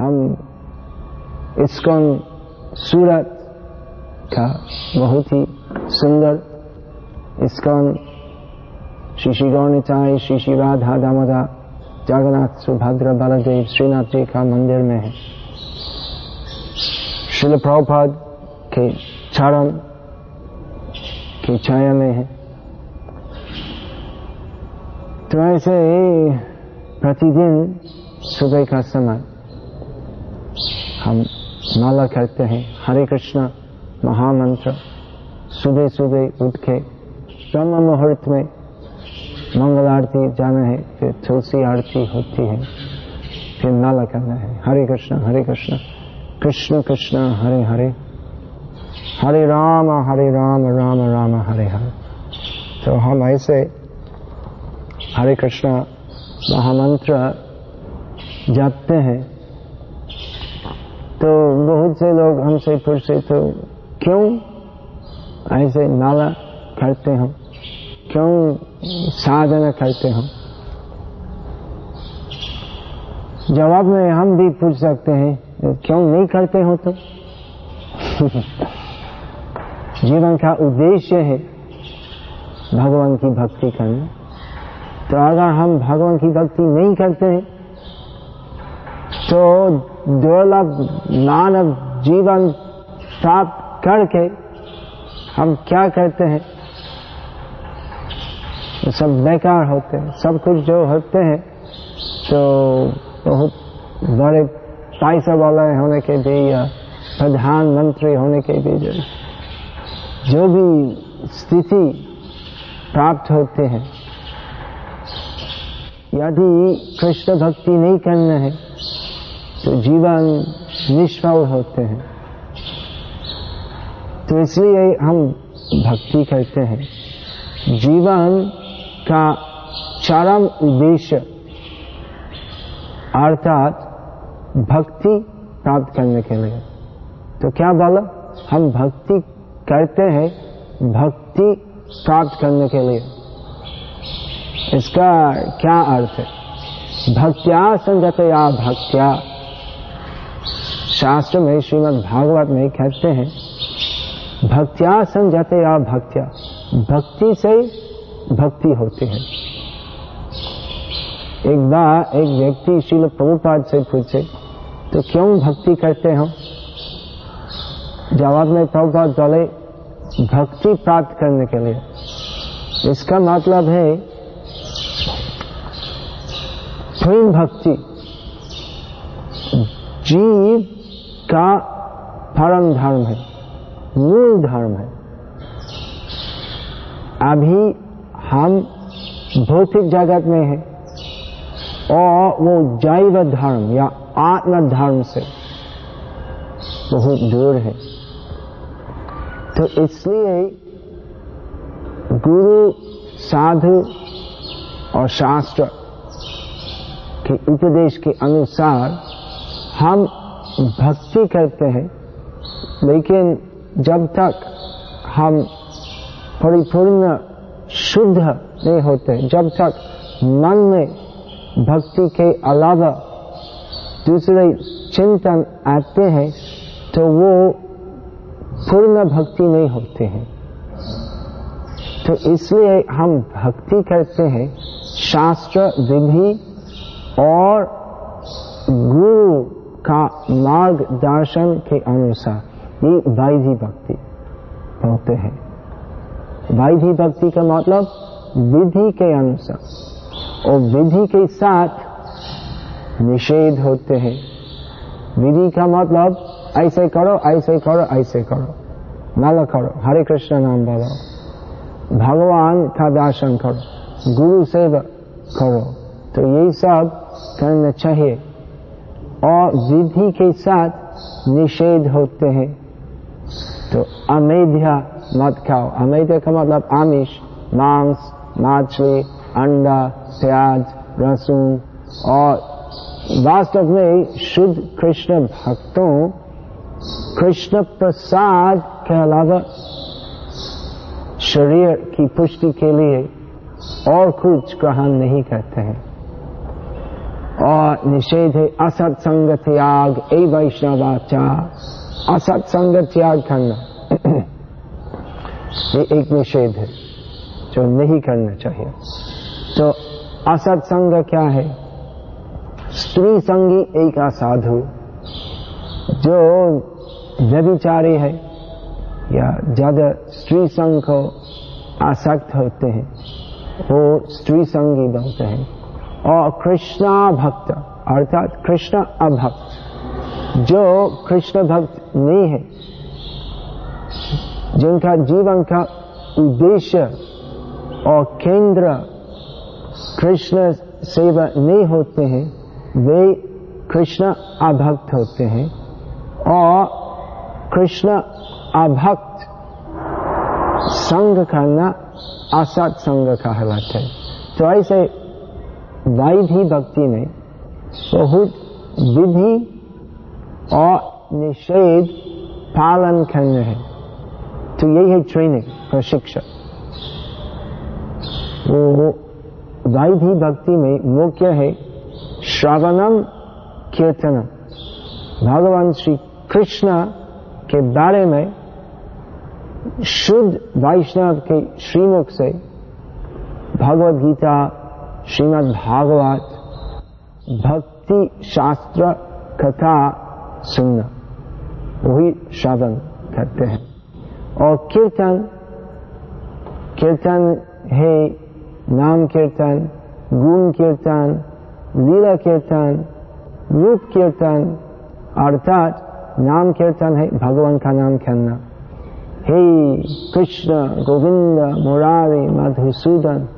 हम इसकॉन सूरत का बहुत ही सुंदर इसकॉन श्री श्री गौनिताई श्री श्री राधा दामोदा जगन्नाथ सुभद्र बलदेव श्रीनाथ जी का मंदिर में है। शिल प्रभुपाद के चरण की छाया में है। तो ऐसे प्रतिदिन सुबह का समय हम माला करते हैं। हरे कृष्ण, महामंत्र सुबह सुबह उठ के ब्रह्म मुहूर्त में मंगल आरती जाना है, फिर तुलसी आरती होती है, फिर माला करना है। हरे कृष्ण हरे कृष्ण कृष्ण कृष्ण, हरे हरे। हरे राम हरे राम राम राम, हरे हरे। तो हम ऐसे हरे कृष्ण महामंत्र जाते हैं। तो बहुत से लोग हमसे पूछते तो क्यों ऐसे नाला करते हम क्यों साधना करते हम जवाब में हम भी पूछ सकते हैं, क्यों नहीं करते हो तो जीवन का उद्देश्य है भगवान की भक्ति करना। तो अगर हम भगवान की भक्ति नहीं करते हैं तो दुर्लभ मानव जीवन प्राप्त करके हम क्या करते हैं? सब बेकार होते हैं। सब कुछ जो होते हैं तो बहुत बड़े पैसा वाला होने के भी या प्रधानमंत्री होने के भी जो, जो भी स्थिति प्राप्त होते हैं। यदि कृष्ण भक्ति नहीं करना है तो जीवन निष्फल होते हैं। तो इसलिए हम भक्ति करते हैं। जीवन का चरम उद्देश्य अर्थात भक्ति प्राप्त करने के लिए। तो क्या बोला? हम भक्ति करते हैं भक्ति प्राप्त करने के लिए। इसका क्या अर्थ है? भक्त्या संगत या भक्त्या शास्त्र में श्रीमद् भागवत में कहते हैं, भक्त्या संजतया भक्त्या, भक्ति से भक्ति होती है। एक बार एक व्यक्ति शिल प्रभुपाद से पूछे तो क्यों भक्ति करते हो? जवाब में प्रभुपाद बोले, भक्ति प्राप्त करने के लिए। इसका मतलब है प्रेम भक्ति। जीव का परम धर्म है, मूल धर्म है। अभी हम भौतिक जगत में है और वो जैव धर्म या आत्म धर्म से बहुत दूर है। तो इसलिए गुरु, साधु और शास्त्र के उपदेश के अनुसार हम भक्ति करते हैं, लेकिन जब तक हम परिपूर्ण शुद्ध नहीं होते, जब तक मन में भक्ति के अलावा दूसरे चिंतन आते हैं तो वो पूर्ण भक्ति नहीं होते हैं। तो इसलिए हम भक्ति करते हैं शास्त्र विधि और गुरु का मार्गदर्शन के अनुसार ये वैधि भक्ति बोलते हैं। वैधि भक्ति का मतलब विधि के अनुसार और विधि के साथ निषेध होते हैं। विधि का मतलब ऐसे करो ऐसे करो ऐसे करो। माला करो, हरे कृष्ण नाम बोलो भगवान का दर्शन करो, गुरु सेवा करो। तो यही सब करना चाहिए। और विधि के साथ निषेध होते हैं। तो अमेध्या मत खाओ। अमेध्या का मतलब आमिष, मांस, मछली, अंडा, प्याज लहसुन और वास्तव में शुद्ध कृष्ण भक्तों, कृष्ण प्रसाद के अलावा शरीर की पुष्टि के लिए और कुछ ग्रहण नहीं करते हैं। और निषेध है असत्संग त्याग ए वैष्णवाचार असत्संग त्याग करना ये एक निषेध है, जो नहीं करना चाहिए। तो असत्संग क्या है? स्त्री संगी एक असाधु, जो व्यभिचारी है, या ज़्यादा स्त्री संग को आसक्त होते हैं, वो स्त्री संगी बनते हैं। और कृष्णा भक्त, अर्थात कृष्ण अभक्त, जो कृष्ण भक्त नहीं है, जिनका जीवन का उद्देश्य और केंद्र कृष्ण सेवा नहीं होते हैं, वे कृष्ण अभक्त होते हैं और कृष्ण अभक्त संग करना असत संग कहलाता है। तो ऐसे वैधि भक्ति में बहुत विधि और निषेध पालन करना है। तो यही है ट्रेनिंग प्रशिक्षण। वो वैधि भक्ति में मुख्य है? श्रवणम, कीर्तनम। भगवान श्री कृष्ण के बारे में शुद्ध वैष्णव के श्रीमुख से भगवत गीता श्रीमद् भागवत भक्ति शास्त्र कथा सुनना। वही श्रवण करते हैं। और कीर्तन कीर्तन है नाम कीर्तन, गुण कीर्तन, लीला कीर्तन, रूप कीर्तन, अर्थात नाम कीर्तन है, भगवान का नाम करना। हे कृष्ण, गोविंद, मुरारी, मधुसूदन,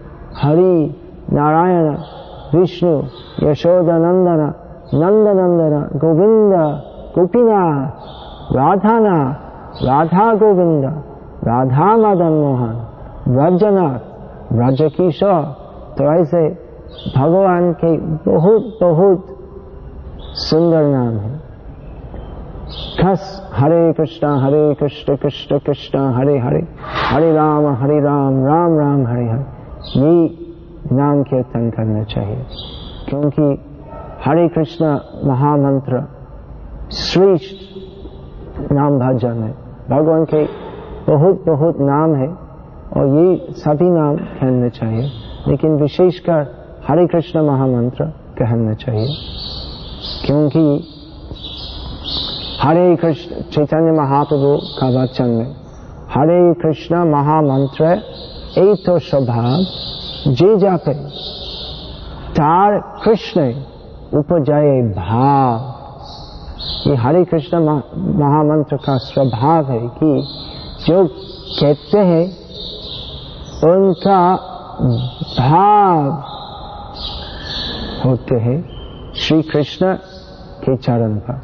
हरि नारायण, विष्णु, यशोदनंदन, नंदनंदन, गोविंद गोपीनाथ राधाना, राधा गोविंद, राधा मदन मोहन, ब्रजनाथ ब्रज किशोर तो ऐसे भगवान के बहुत बहुत सुंदर नाम है। खस, हरे कृष्णा, हरे कृष्ण कृष्ण कृष्ण, हरे हरे हरे राम हरे राम राम राम, हरे हरे। ये नाम कीर्तन करना चाहिए। क्योंकि हरे कृष्ण महामंत्र श्रेष्ठ नाम भजन है। भगवान के बहुत बहुत नाम है और ये सभी नाम कहना चाहिए। लेकिन विशेषकर हरे कृष्ण महामंत्र कहना चाहिए। क्योंकि हरे कृष्ण, चैतन्य महाप्रभु का वचन में हरे कृष्ण महामंत्र एक तो स्वभाव जे जापे तार कृष्ण उपजय भाव। ये हरे कृष्ण महामंत्र का स्वभाव है कि जो कहते हैं, उनका भाव होते हैं श्री कृष्ण के चरण पर।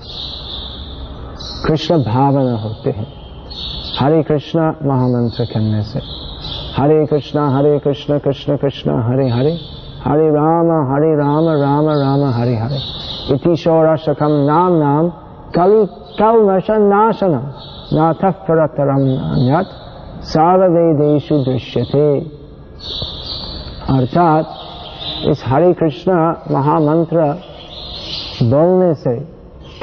कृष्ण भावना होते हैं। हरे कृष्ण महामंत्र करने से। हरे कृष्ण हरे कृष्ण कृष्ण कृष्ण, हरे हरे। हरे राम हरे राम राम राम, हरे हरे। इति षोडशकम नाम नाम। कलि कौमश नाशनम नाथ परतरम अन्यत सार्ववेदेशु दृश्यते। अर्थात इस हरे कृष्ण महामंत्र बोलने से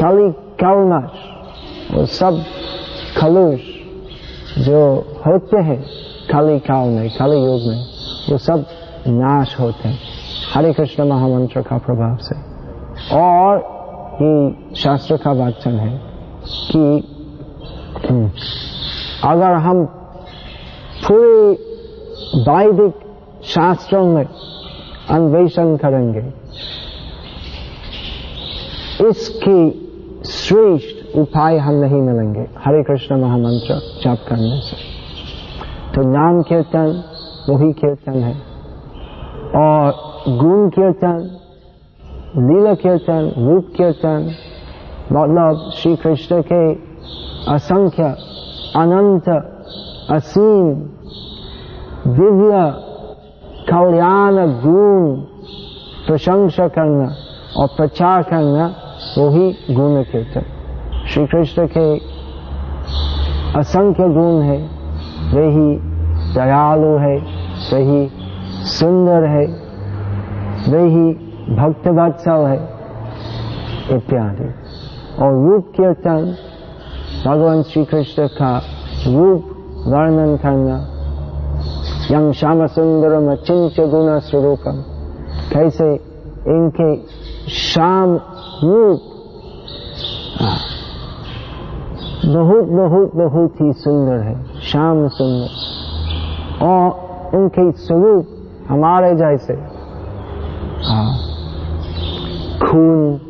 कली कलमश वो सब खलुष जो होते हैं कली काल में कली युग में, वो सब नाश होते हैं। हरे कृष्ण महामंत्र का प्रभाव से। और ये शास्त्र का वाचन है कि अगर हम पूरे वैदिक शास्त्रों में अन्वेषण करेंगे, इसकी श्रेष्ठ उपाय हम नहीं मिलेंगे। हरे कृष्ण महामंत्र जाप करने से। तो नाम कीर्तन वही कीर्तन है। और गुण कीर्तन लीला कीर्तन रूप कीर्तन मतलब श्री कृष्ण के असंख्य, अनंत, असीम, दिव्य, कल्याण गुण, प्रशंसा करना और प्रचार करना, वही गुण कीर्तन श्री कृष्ण के असंख्य गुण है। वही दयालु है, वही सुंदर है, वही भक्त वत्सल है, इत्यादि। और रूप कीर्तन, भगवान श्री कृष्ण का रूप वर्णन करना यंग श्याम सुंदरम अचिंच गुण स्वरूपम, कैसे इनके श्याम रूप बहुत बहुत बहुत ही सुंदर है। श्याम सुंदर और उनके स्वरूप हमारे जैसे। खून,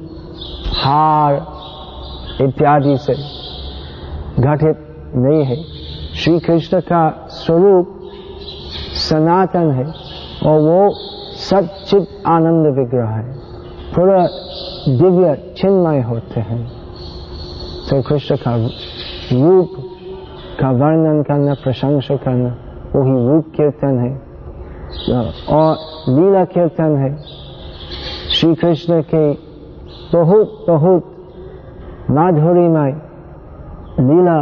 हार इत्यादि से घटित नहीं है। श्री कृष्ण का स्वरूप सनातन है और वो सचित आनंद विग्रह है। पूरा दिव्य चिन्मय होते हैं। तो कृष्ण का रूप का वर्णन करना प्रशंसा करना वही रूप कीर्तन है और लीला कीर्तन है श्री कृष्ण के बहुत बहुत माधुरीमय लीला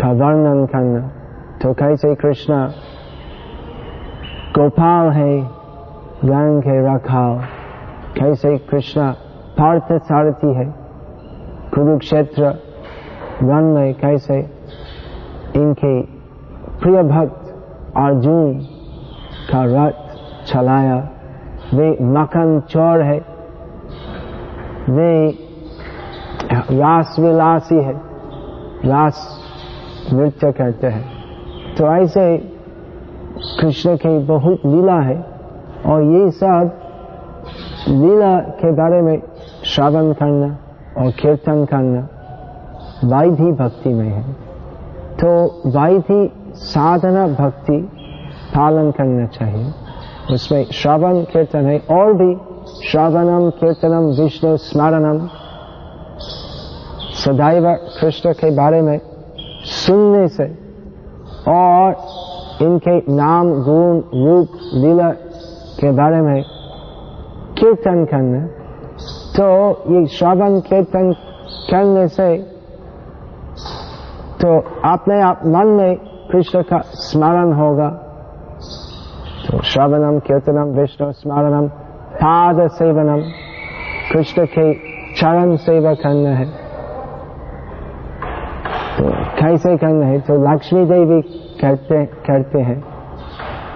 का वर्णन करना तो कैसे कृष्ण गोपाल है ज्ञान के रखाव कैसे कृष्ण पार्थ सारथी है कुरुक्षेत्र में कैसे इनके प्रिय भक्त अर्जुन का रथ चलाया। वे मकन चोर है। वे रास विलासी है। रास नृत्य करते हैं। तो ऐसे कृष्ण की बहुत लीला है और ये सब लीला के बारे में श्रवण करना और कीर्तन करना वाइधी भक्ति में है। तो वाइधी साधना भक्ति पालन करना चाहिए। उसमें श्रवण कीर्तन है, और भी श्रवणम, कीर्तनम, विष्णु स्मरणम, सदैव कृष्ण के बारे में सुनने से और इनके नाम, गुण, रूप, लीला के बारे में कीर्तन करना। तो ये श्रवण कीर्तन करने से तो अपने आप मन में कृष्ण का स्मरण होगा। तो श्रवणम कीर्तनम, विष्णु स्मरणम, पाद सेवनम, कृष्ण के चरण सेवा करना है। तो कैसे करना है? तो लक्ष्मी देवी करते करते हैं,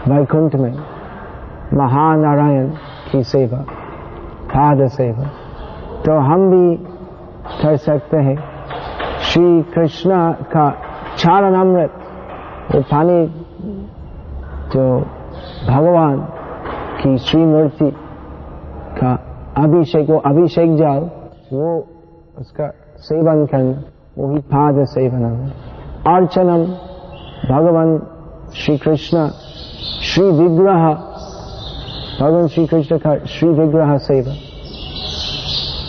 वैकुंठ में महानारायण की सेवा, पाद सेवा। तो हम भी कर सकते हैं। श्री कृष्ण का चारण अमृत वो पानी जो भगवान की श्री मूर्ति का अभिषेक, वो अभिषेक जाल, वो उसका सेवन करना वही पाद सेवन अर्चनम भगवान श्री कृष्ण, श्री विग्रह, भगवान श्री कृष्ण का श्री विग्रह सेवा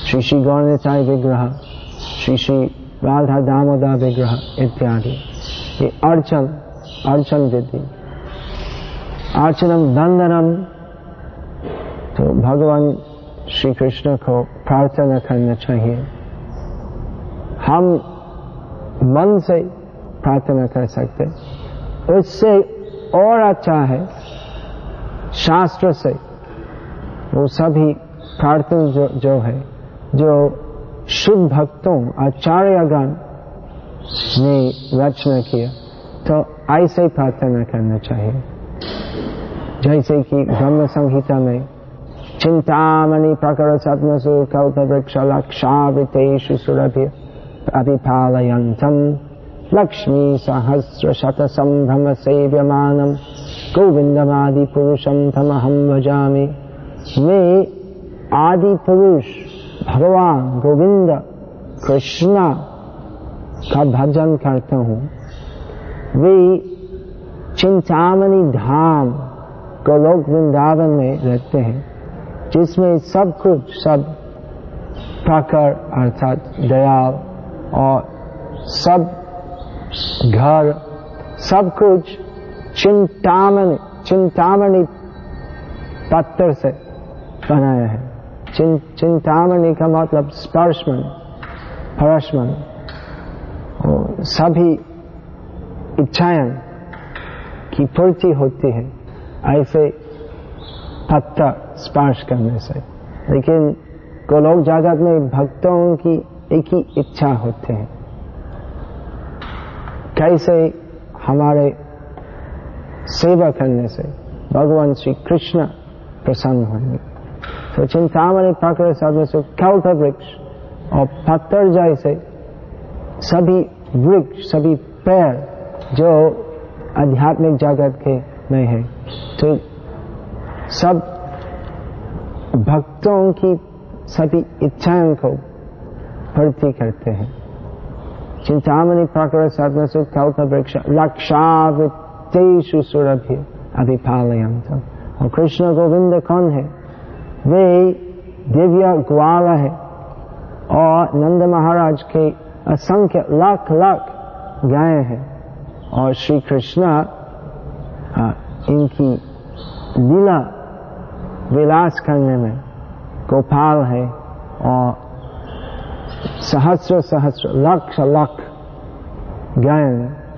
श्री श्री गौरचाय विग्रह, श्री श्री राधा दामोदर विग्रह इत्यादि। ये अर्चन अर्चन विधि। अर्चनम वंदनम तो भगवान श्री कृष्ण को प्रार्थना करना चाहिए। हम मन से प्रार्थना कर सकते। उससे और अच्छा है शास्त्र से। वो सभी प्रार्थना जो, जो है जो शुद्ध भक्तों आचार्यगण ने रचना किया तो ऐसे ही प्रार्थना करना चाहिए। जैसे कि ब्रह्म संहिता में, चिंतामणि प्रकर सत्मसु कल्प वृक्ष लक्षावृतेषु सुरभि अभिपालयन्तम् लक्ष्मी सहस्र शत संभ्रम सेव्यमानम गोविंदमादि पुरुषम तमहम भजामि। मैं आदि पुरुष भगवान, गोविंद, कृष्ण का भजन करता हूँ। वे चिंतामणि धाम गोलोक वृंदावन में रहते हैं, जिसमें सब कुछ, सब प्रकर अर्थात दयाल और सब घर, सब कुछ चिंतामणि चिंतामणि पत्थर से बनाया है। चिंतामणि का मतलब स्पर्शमन परशमन सभी इच्छाएँ की पूर्ति होती है ऐसे पत्थर स्पर्श करने से। लेकिन गोलोक जागत में भक्तों की एक ही इच्छा होते हैं। कैसे हमारे सेवा करने से भगवान श्री कृष्ण प्रसन्न होंगे। तो चिंतामणि प्रकृति सबसे कल्प वृक्ष और पत्थर जैसे सभी वृक्ष सभी पेड़ जो आध्यात्मिक जगत के में है तो सब भक्तों की सभी इच्छाओं को पूर्ति करते हैं चिंतामणि प्रकृत सदन से कल्प वृक्ष लक्षावृत्तेषु सुरभि अभिपालयंतम और कृष्ण गोविंद कौन है वे दिव्य ग्वाल है और नंद महाराज के असंख्य लाख लाख गाय हैं और श्री कृष्ण इनकी लीला विलास करने में गोपाल है और सहस्र सहस्र लक्ष लाख गाय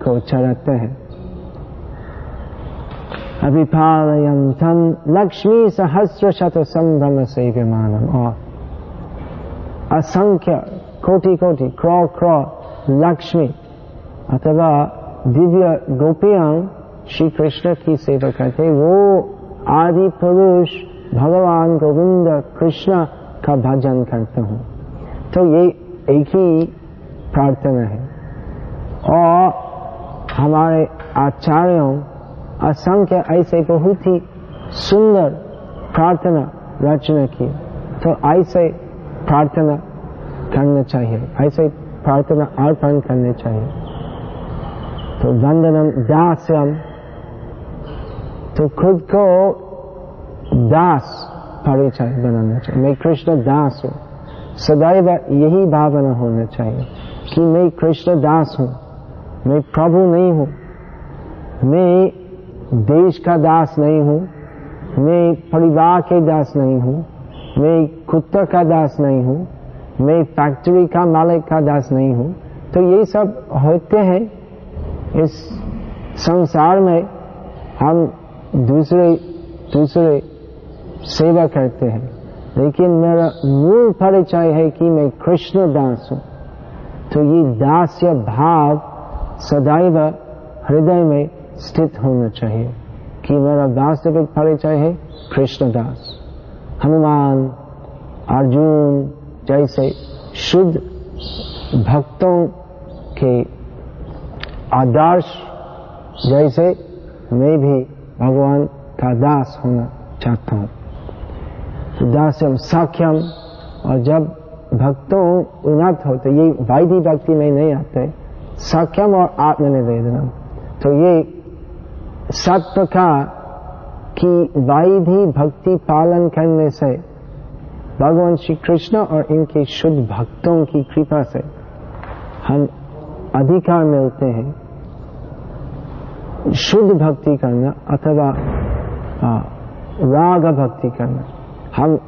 को चढ़ाते हैं। अभिपालयंतम लक्ष्मी सहस्र शत संभ्रम से विमानम और असंख्य, कोटि कोटि, क्रॉ क्रॉ, लक्ष्मी, अथवा दिव्य गोपियाँ श्री कृष्ण की सेवा करते वो आदि पुरुष भगवान गोविंद, कृष्ण का भजन करते हूँ। तो ये एक ही प्रार्थना है। और हमारे आचार्यों असंख्य ऐसे बहुत ही सुंदर प्रार्थना रचना की। तो ऐसे प्रार्थना करना चाहिए, ऐसे प्रार्थना अर्पण करने चाहिए। तो वंदनम दास्यम। तो खुद को दास परिचय बनाना चाहिए। मैं कृष्ण दास हूँ। सदैव यही भावना होना चाहिए कि मैं कृष्ण दास हूँ। मैं प्रभु नहीं हूँ। मैं देश का दास नहीं हूँ, मैं परिवार के दास नहीं हूँ, मैं कुत्ता का दास नहीं हूँ, मैं फैक्ट्री का मालिक का दास नहीं हूँ। तो ये सब होते हैं। इस संसार में हम दूसरे दूसरे सेवा करते हैं। लेकिन मेरा मूल परिचय है कि मैं कृष्ण दास हूँ। तो ये दास्य भाव सदैव हृदय में स्थित होना चाहिए। कि मेरा वास्तविक परिचय है कृष्णदास हनुमान, अर्जुन जैसे शुद्ध भक्तों के आदर्श जैसे मैं भी भगवान का दास होना चाहता हूँ। तो दास्यम साख्यम, और जब भक्तों उन्नत होते ये वैधि भक्ति में नहीं आते। साख्यम और आत्मनिवेदनम। तो ये सत्य का कि वैधि भक्ति पालन करने से, भगवान श्री कृष्ण और इनके शुद्ध भक्तों की कृपा से हम अधिकार मिलते हैं। शुद्ध भक्ति करना अथवा राग भक्ति करना, हम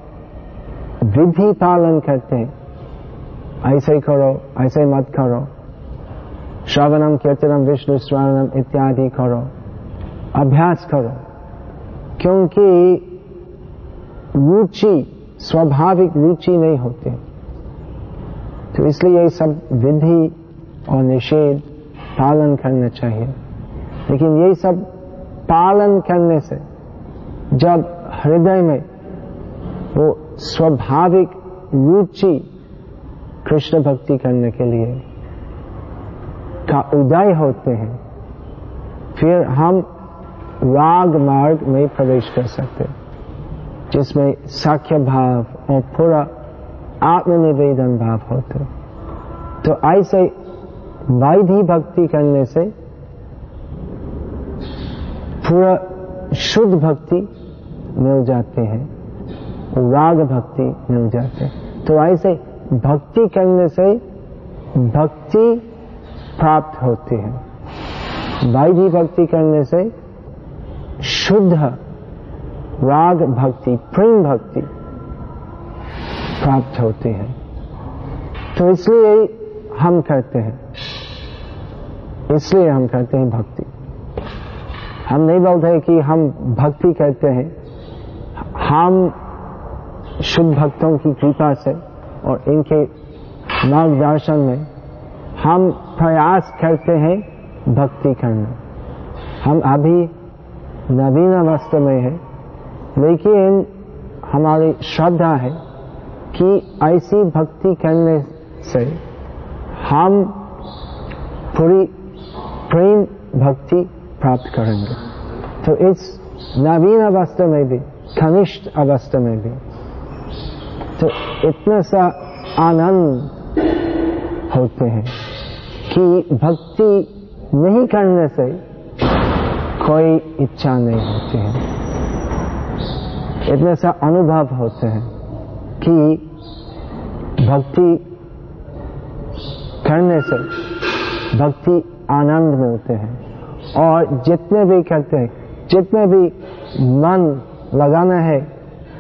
विधि पालन करते हैं। ऐसे करो, ऐसे मत करो। श्रवणम, कीर्तनम, विष्णु, स्मरणम इत्यादि करो। अभ्यास करो, क्योंकि रुचि, स्वाभाविक रुचि नहीं होती। तो इसलिए ये सब विधि और निषेध पालन करना चाहिए। लेकिन ये सब पालन करने से जब हृदय में वो स्वाभाविक रुचि कृष्ण भक्ति करने के लिए का उदय होते हैं, फिर हम राग मार्ग में प्रवेश कर सकते जिसमें साख्य भाव और पूरा आत्मनिवेदन भाव होते तो ऐसे वैधि भक्ति करने से पूरा शुद्ध भक्ति मिल जाते हैं, राग भक्ति मिल जाते हैं। तो ऐसे भक्ति करने से भक्ति प्राप्त होती है। वैधि भक्ति करने से शुद्ध राग भक्ति, प्रेम भक्ति प्राप्त होती है। तो इसलिए हम करते हैं। इसलिए हम करते हैं भक्ति। हम नहीं बोलते कि हम भक्ति करते हैं। हम शुद्ध भक्तों की कृपा से और इनके मार्गदर्शन में हम प्रयास करते हैं भक्ति करना। हम अभी नवीन अवस्था में है। लेकिन हमारी श्रद्धा है कि ऐसी भक्ति करने से हम पूरी प्रेम भक्ति प्राप्त करेंगे। तो इस नवीन अवस्था में भी, कनिष्ठ अवस्था में भी तो इतना सा आनंद होते हैं कि भक्ति नहीं करने से कोई इच्छा नहीं होती है। इतने सा अनुभव होते हैं कि भक्ति करने से भक्ति आनंद मिलते हैं। और जितने भी करते हैं, जितने भी मन लगाना है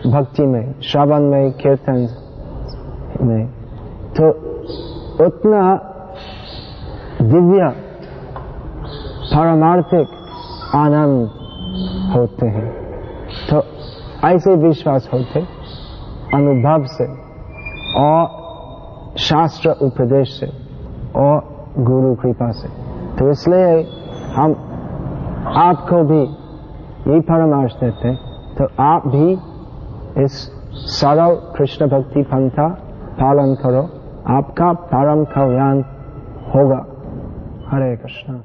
भक्ति में, श्रवण में, कीर्तन में तो उतना दिव्य, पारमार्थिक आनंद होते हैं। तो ऐसे विश्वास होते अनुभव से, और शास्त्र उपदेश से, और गुरु कृपा से। तो इसलिए हम आपको भी यही परामर्श देते तो आप भी इस सरल कृष्ण भक्ति पंथा पालन करो। आपका परम कल्याण होगा। हरे कृष्ण।